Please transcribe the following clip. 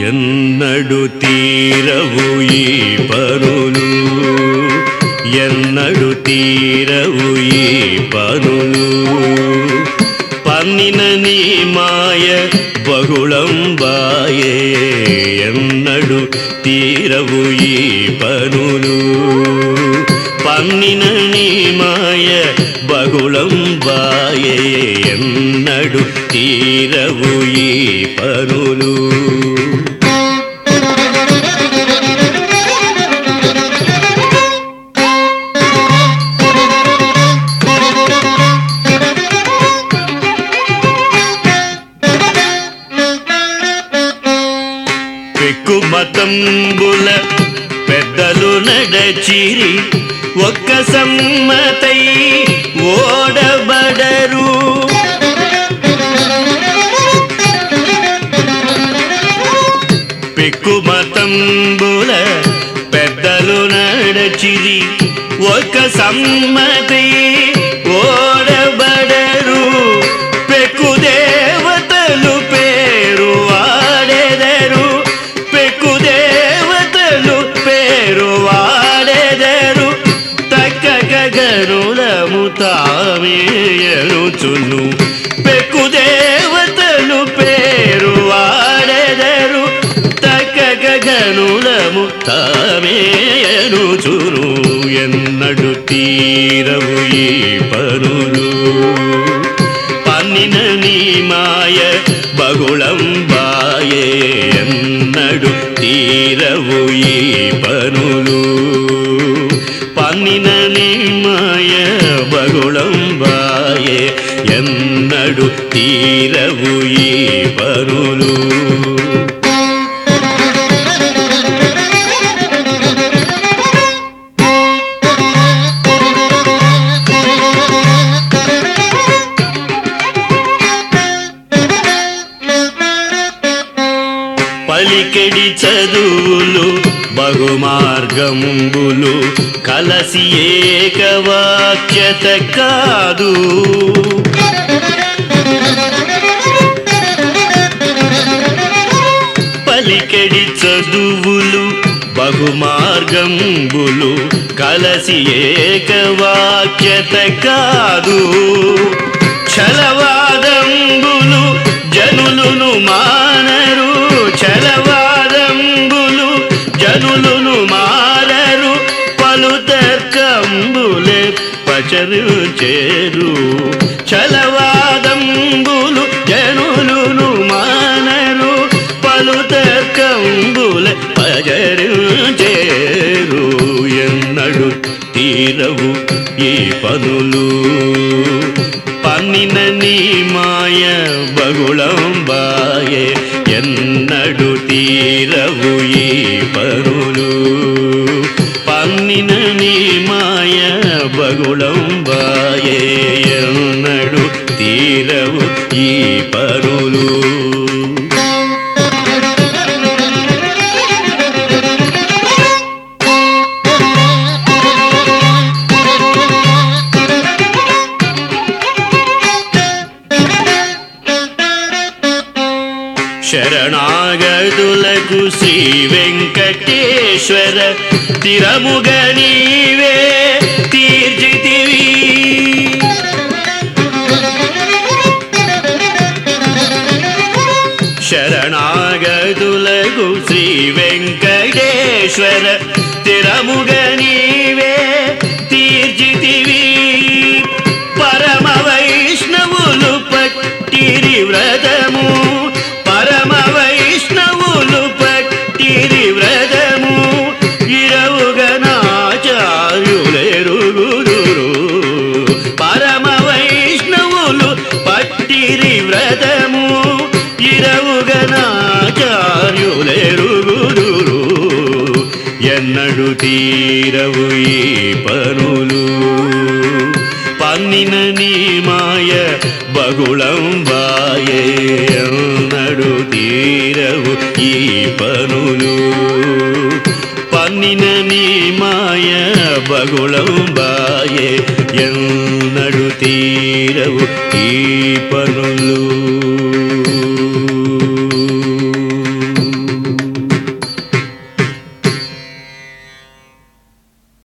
ఎన్నడు తీరవు ఈ పనులు ఎన్నడు తీరవు ఈ పనులు పన్నిన నీ మాయ బహుళంబాయే ఎన్నడు తీరవు ఈ పనులు పన్నిన నీ మాయ బహుళంబాయే ఎన్నడు తీరవు ఈ పనులు మతంబుల పెద్దలు నడచిరి ఒక్క సమ్మతై ఓడబడరు. పెక్కు మతంబుల పెద్దలు నడచిరి ఒక సమ్మతై గగనులము తామేయనుచును ఎన్నడు తీరవు ఈ పనులు. పన్నిన నీ మాయ బగుళం బాయే. ఎన్నడు తీరవు ఈ పనులు. పన్నిన నీ మాయ బగుళం బాయే. ఎన్నడు తీరవు ఈ పనులు. పలికెడి చదువులు బహుమార్గంబులు కలసి ఏకవాక్యత కాదు. పలికెడి చదువులు బహుమార్గంబులు కలసి ఏకవాక్యత కాదు. చలవాదంబులు పచరు చేరు. చలవాదంబులు జనులును మానరు. పలు తర్కంబుల పజరు చేరు. ఎన్నడు తీరవు ఈ పనులు. పన్నిన నీ మాయ బగుళం బాయే ఎన్నడు తీరవు ఈ పనులు. పన్నిన నీ మాయ బగుళం బాయే ఎన్నడు తీరవు ఈ పనులు శరణాగతులకు శ్రీ వెంకటేశ్వర తిరముగ నీవే Sweater. తీరవు ఈ పనులు. పన్నిన నీ మాయ బగుళం బాయే ఎన్నడు తీరవు ఈ పనులు. పన్నిన నీ మాయ బగుళం బాయే ఎన్నడు తీరవు ఈ పనులు.